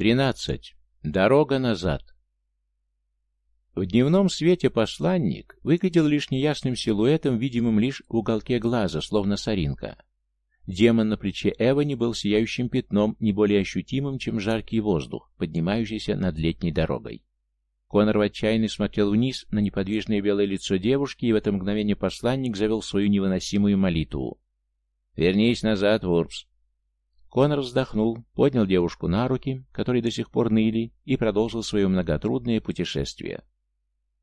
Тринадцать. Дорога назад. В дневном свете посланник выглядел лишь неясным силуэтом, видимым лишь в уголке глаза, словно соринка. Демон на плече Эвани был сияющим пятном, не более ощутимым, чем жаркий воздух, поднимающийся над летней дорогой. Конор в отчаянии смотрел вниз на неподвижное белое лицо девушки, и в это мгновение посланник завел свою невыносимую молитву. «Вернись назад, Ворпс!» Конор вздохнул, поднял девушку на руки, которые до сих пор ныли, и продолжил свое многотрудное путешествие.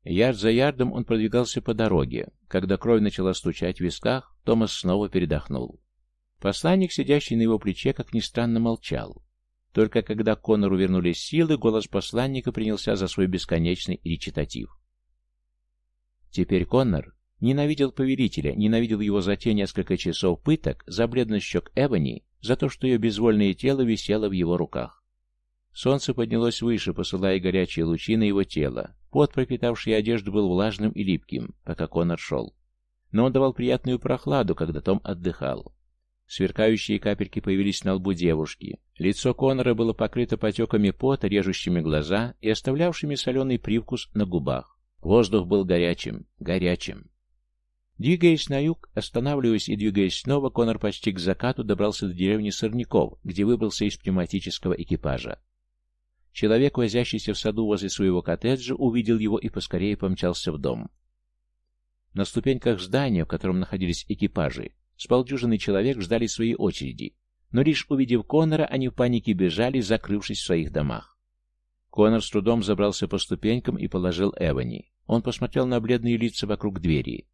Ярд за ярдом он продвигался по дороге. Когда кровь начала стучать в висках, Томас снова передохнул. Посланник, сидящий на его плече, как ни странно, молчал. Только когда Конору вернулись силы, голос посланника принялся за свой бесконечный речитатив. Теперь Коннор ненавидел повелителя, ненавидел его за те несколько часов пыток, за бледность щек Эбони, за то, что ее безвольное тело висело в его руках. Солнце поднялось выше, посылая горячие лучи на его тело. Пот, пропитавший одежду, был влажным и липким, пока Конор шел. Но он давал приятную прохладу, когда Том отдыхал. Сверкающие капельки появились на лбу девушки. Лицо Конора было покрыто потеками пота, режущими глаза и оставлявшими соленый привкус на губах. Воздух был горячим, горячим. Двигаясь на юг, останавливаясь и двигаясь снова, Конор почти к закату добрался до деревни Сорняков, где выбрался из пневматического экипажа. Человек, возящийся в саду возле своего коттеджа, увидел его и поскорее помчался в дом. На ступеньках здания, в котором находились экипажи, с человек ждали своей очереди, но лишь увидев Конора, они в панике бежали, закрывшись в своих домах. Конор с трудом забрался по ступенькам и положил Эвани. Он посмотрел на бледные лица вокруг двери.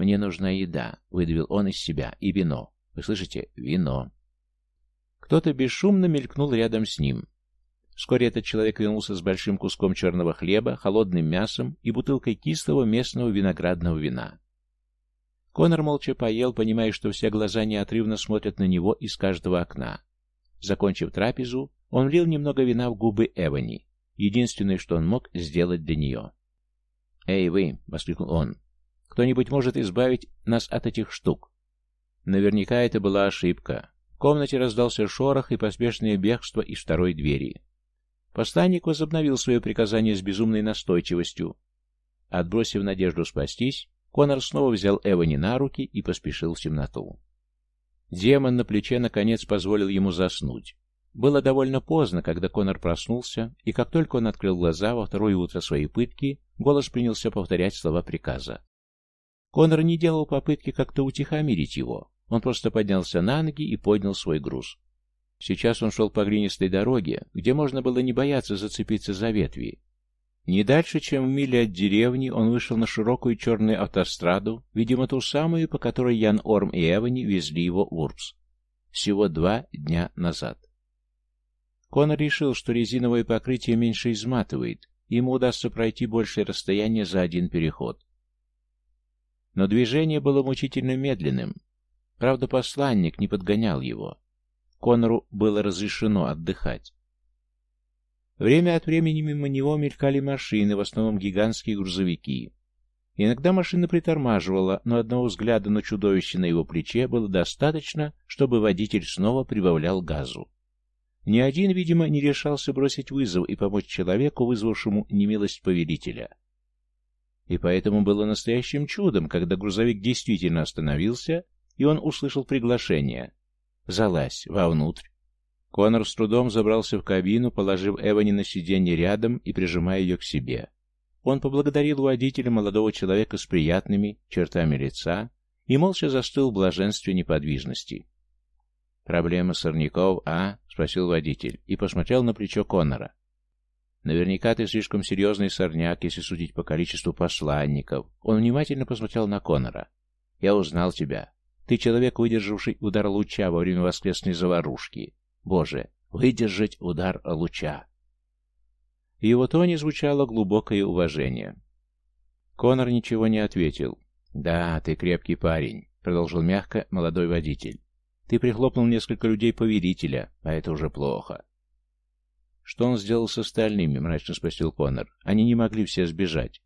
«Мне нужна еда», — выдавил он из себя, — «и вино. Вы слышите? Вино». Кто-то бесшумно мелькнул рядом с ним. Вскоре этот человек вернулся с большим куском черного хлеба, холодным мясом и бутылкой кислого местного виноградного вина. Конор молча поел, понимая, что все глаза неотрывно смотрят на него из каждого окна. Закончив трапезу, он влил немного вина в губы Эвани, единственное, что он мог сделать для нее. «Эй, вы!» — воскликнул он. «Кто-нибудь может избавить нас от этих штук?» Наверняка это была ошибка. В комнате раздался шорох и поспешное бегство из второй двери. Посланник возобновил свое приказание с безумной настойчивостью. Отбросив надежду спастись, Конор снова взял Эвани на руки и поспешил в темноту. Демон на плече наконец позволил ему заснуть. Было довольно поздно, когда Конор проснулся, и как только он открыл глаза во второе утро своей пытки, голос принялся повторять слова приказа. Конор не делал попытки как-то утихомирить его. Он просто поднялся на ноги и поднял свой груз. Сейчас он шел по глинистой дороге, где можно было не бояться зацепиться за ветви, не дальше, чем в миле от деревни, он вышел на широкую черную автостраду, видимо, ту самую, по которой Ян Орм и Эвани везли его в Урбс. Всего два дня назад. Конор решил, что резиновое покрытие меньше изматывает, и ему удастся пройти большее расстояние за один переход. Но движение было мучительно медленным. Правда, посланник не подгонял его. Конору было разрешено отдыхать. Время от времени мимо него мелькали машины, в основном гигантские грузовики. Иногда машина притормаживала, но одного взгляда на чудовище на его плече было достаточно, чтобы водитель снова прибавлял газу. Ни один, видимо, не решался бросить вызов и помочь человеку, вызвавшему немилость повелителя. И поэтому было настоящим чудом, когда грузовик действительно остановился, и он услышал приглашение. «Залазь вовнутрь». Конор с трудом забрался в кабину, положив Эвани на сиденье рядом и прижимая ее к себе. Он поблагодарил водителя молодого человека с приятными чертами лица и молча застыл в блаженстве неподвижности. «Проблема сорняков, а?» — спросил водитель и посмотрел на плечо Конора. «Наверняка ты слишком серьезный сорняк, если судить по количеству посланников». Он внимательно посмотрел на Конора. «Я узнал тебя. Ты человек, выдержавший удар луча во время воскресной заварушки. Боже, выдержать удар луча. Его тоне звучало глубокое уважение. Конор ничего не ответил. «Да, ты крепкий парень», — продолжил мягко молодой водитель. «Ты прихлопнул несколько людей поверителя, а это уже плохо». «Что он сделал с остальными?» — мрачно спросил Конор. «Они не могли все сбежать».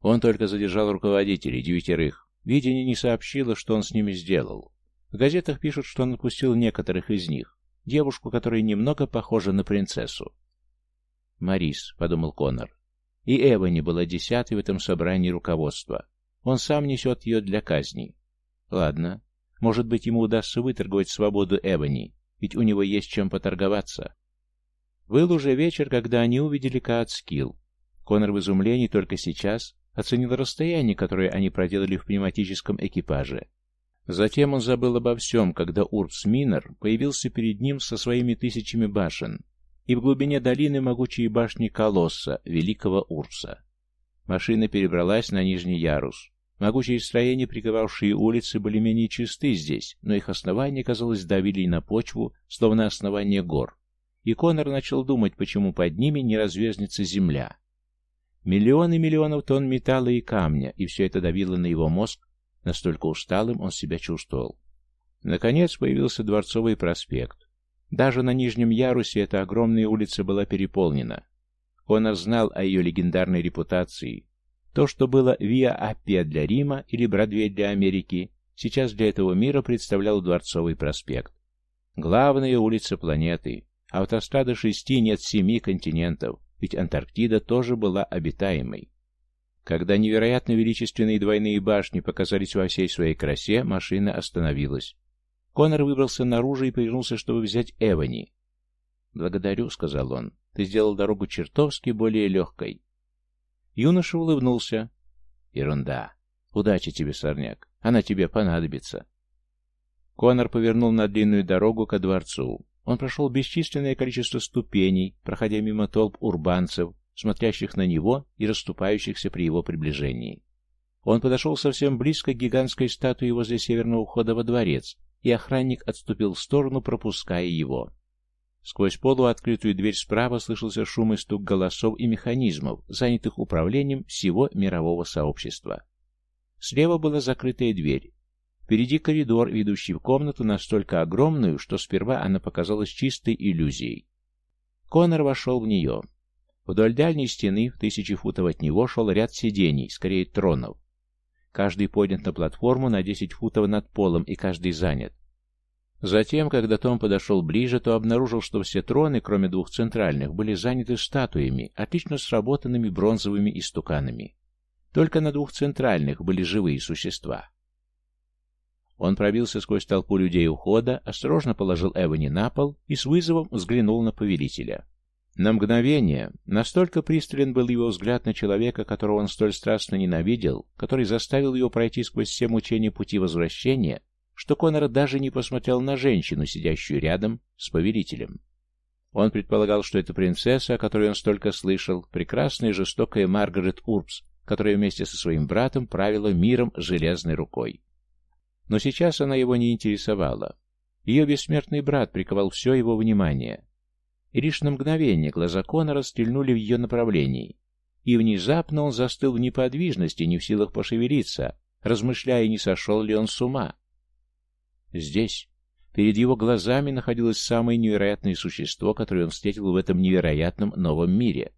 Он только задержал руководителей, девятерых. Видение не сообщило, что он с ними сделал. В газетах пишут, что он отпустил некоторых из них. девушку, которая немного похожа на принцессу. «Марис», — подумал Конор. И Эвани была десятой в этом собрании руководства. Он сам несет ее для казни. Ладно, может быть, ему удастся выторговать свободу Эвани, ведь у него есть чем поторговаться. Был уже вечер, когда они увидели Каацкилл. Конор в изумлении только сейчас оценил расстояние, которое они проделали в пневматическом экипаже. Затем он забыл обо всем, когда Урбс Минор появился перед ним со своими тысячами башен, и в глубине долины могучие башни Колосса, великого Урбса. Машина перебралась на нижний ярус. Могучие строения, приковавшие улицы, были менее чисты здесь, но их основания, казалось, давили на почву, словно основание гор. И Конор начал думать, почему под ними не разверзнется земля. Миллионы миллионов тонн металла и камня, и все это давило на его мозг, настолько усталым он себя чувствовал. Наконец появился Дворцовый проспект. Даже на нижнем ярусе эта огромная улица была переполнена. Конор знал о ее легендарной репутации. То, что было Виа Аппия для Рима или Бродвей для Америки, сейчас для этого мира представлял Дворцовый проспект. Главная улица планеты. Автострада шести нет семи континентов, ведь Антарктида тоже была обитаемой. Когда невероятно величественные двойные башни показались во всей своей красе, машина остановилась. Конор выбрался наружу и повернулся, чтобы взять Эвани. «Благодарю», — сказал он. «Ты сделал дорогу чертовски более легкой». Юноша улыбнулся. «Ерунда. Удачи тебе, сорняк. Она тебе понадобится». Конор повернул на длинную дорогу ко дворцу. Он прошел бесчисленное количество ступеней, проходя мимо толп урбанцев, смотрящих на него и расступающихся при его приближении. Он подошел совсем близко к гигантской статуе возле северного входа во дворец, и охранник отступил в сторону, пропуская его. Сквозь полуоткрытую дверь справа слышался шум и стук голосов и механизмов, занятых управлением всего мирового сообщества. Слева была закрытая дверь. Впереди коридор, ведущий в комнату настолько огромную, что сперва она показалась чистой иллюзией. Конор вошел в нее. Вдоль дальней стены, в тысячи футов от него, шел ряд сидений, скорее тронов. Каждый поднят на платформу на 10 футов над полом, и каждый занят. Затем, когда Том подошел ближе, то обнаружил, что все троны, кроме двух центральных, были заняты статуями, отлично сработанными бронзовыми истуканами. Только на двух центральных были живые существа. Он пробился сквозь толпу людей ухода, осторожно положил Эвани на пол и с вызовом взглянул на повелителя. На мгновение настолько пристален был его взгляд на человека, которого он столь страстно ненавидел, который заставил его пройти сквозь все мучения пути возвращения, что Конор даже не посмотрел на женщину, сидящую рядом с повелителем. Он предполагал, что это принцесса, о которой он столько слышал, прекрасная и жестокая Маргарет Урбс, которая вместе со своим братом правила миром железной рукой. Но сейчас она его не интересовала. Ее бессмертный брат приковал все его внимание, и лишь на мгновение глаза Конора стрельнули в ее направлении, и внезапно он застыл в неподвижности, не в силах пошевелиться, размышляя, не сошел ли он с ума. Здесь, перед его глазами, находилось самое невероятное существо, которое он встретил в этом невероятном новом мире.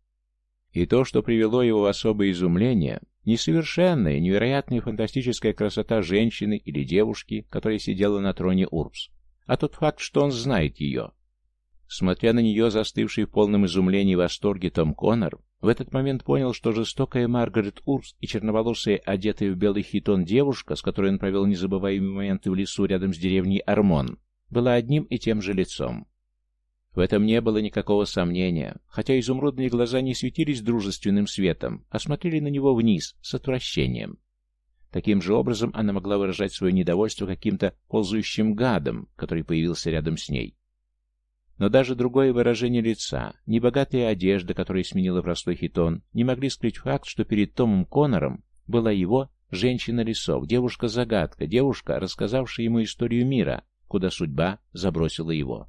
И то, что привело его в особое изумление, несовершенная, невероятная фантастическая красота женщины или девушки, которая сидела на троне Урбс, а тот факт, что он знает ее. Смотря на нее, застывший в полном изумлении и восторге Том Коннор, в этот момент понял, что жестокая Маргарет Урс и черноволосая, одетая в белый хитон девушка, с которой он провел незабываемые моменты в лесу рядом с деревней Армон, была одним и тем же лицом. В этом не было никакого сомнения, хотя изумрудные глаза не светились дружественным светом, а смотрели на него вниз, с отвращением. Таким же образом она могла выражать свое недовольство каким-то ползающим гадом, который появился рядом с ней. Но даже другое выражение лица, небогатая одежда, которая сменила простой хитон, не могли скрыть факт, что перед Томом Коннором была его женщина-лесок, девушка-загадка, девушка, рассказавшая ему историю мира, куда судьба забросила его.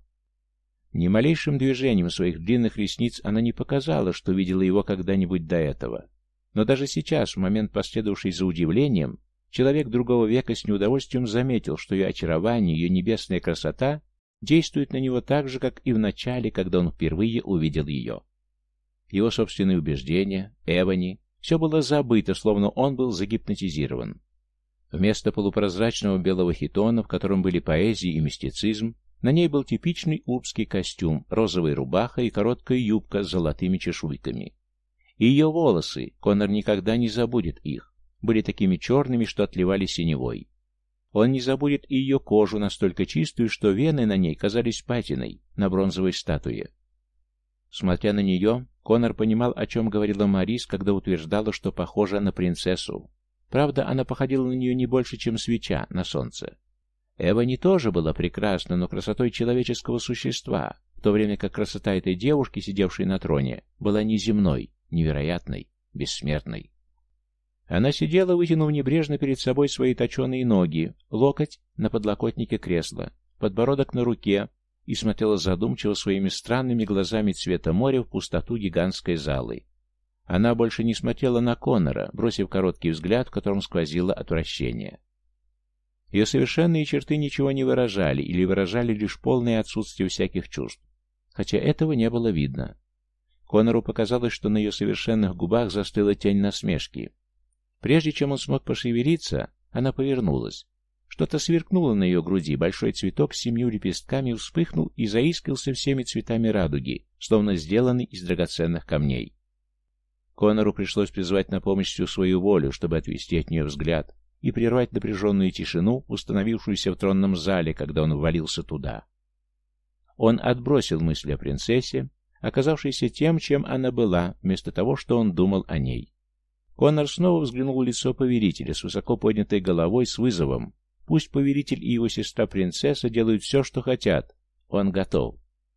Ни малейшим движением своих длинных ресниц она не показала, что видела его когда-нибудь до этого. Но даже сейчас, в момент последовавший за удивлением, человек другого века с неудовольствием заметил, что ее очарование, ее небесная красота действует на него так же, как и в начале, когда он впервые увидел ее. Его собственные убеждения, Эвани, все было забыто, словно он был загипнотизирован. Вместо полупрозрачного белого хитона, в котором были поэзия и мистицизм, На ней был типичный урбский костюм, розовая рубаха и короткая юбка с золотыми чешуйками. И ее волосы, Конор никогда не забудет их, были такими черными, что отливали синевой. Он не забудет и ее кожу, настолько чистую, что вены на ней казались патиной на бронзовой статуе. Смотря на нее, Конор понимал, о чем говорила Марис, когда утверждала, что похожа на принцессу. Правда, она походила на нее не больше, чем свеча на солнце. Эва не тоже была прекрасна, но красотой человеческого существа, в то время как красота этой девушки, сидевшей на троне, была неземной, невероятной, бессмертной. Она сидела, вытянув небрежно перед собой свои точеные ноги, локоть на подлокотнике кресла, подбородок на руке, и смотрела задумчиво своими странными глазами цвета моря в пустоту гигантской залы. Она больше не смотрела на Конора, бросив короткий взгляд, в котором сквозило отвращение. Ее совершенные черты ничего не выражали или выражали лишь полное отсутствие всяких чувств, хотя этого не было видно. Конору показалось, что на ее совершенных губах застыла тень насмешки. Прежде чем он смог пошевелиться, она повернулась. Что-то сверкнуло на ее груди, большой цветок с семью лепестками вспыхнул и заискался всеми цветами радуги, словно сделанный из драгоценных камней. Конору пришлось призвать на помощь всю свою волю, чтобы отвести от нее взгляд и прервать напряженную тишину, установившуюся в тронном зале, когда он ввалился туда. Он отбросил мысли о принцессе, оказавшейся тем, чем она была, вместо того, что он думал о ней. Конор снова взглянул в лицо поверителя с высоко поднятой головой с вызовом, Пусть повелитель и его сестра-принцесса делают все, что хотят. Он готов.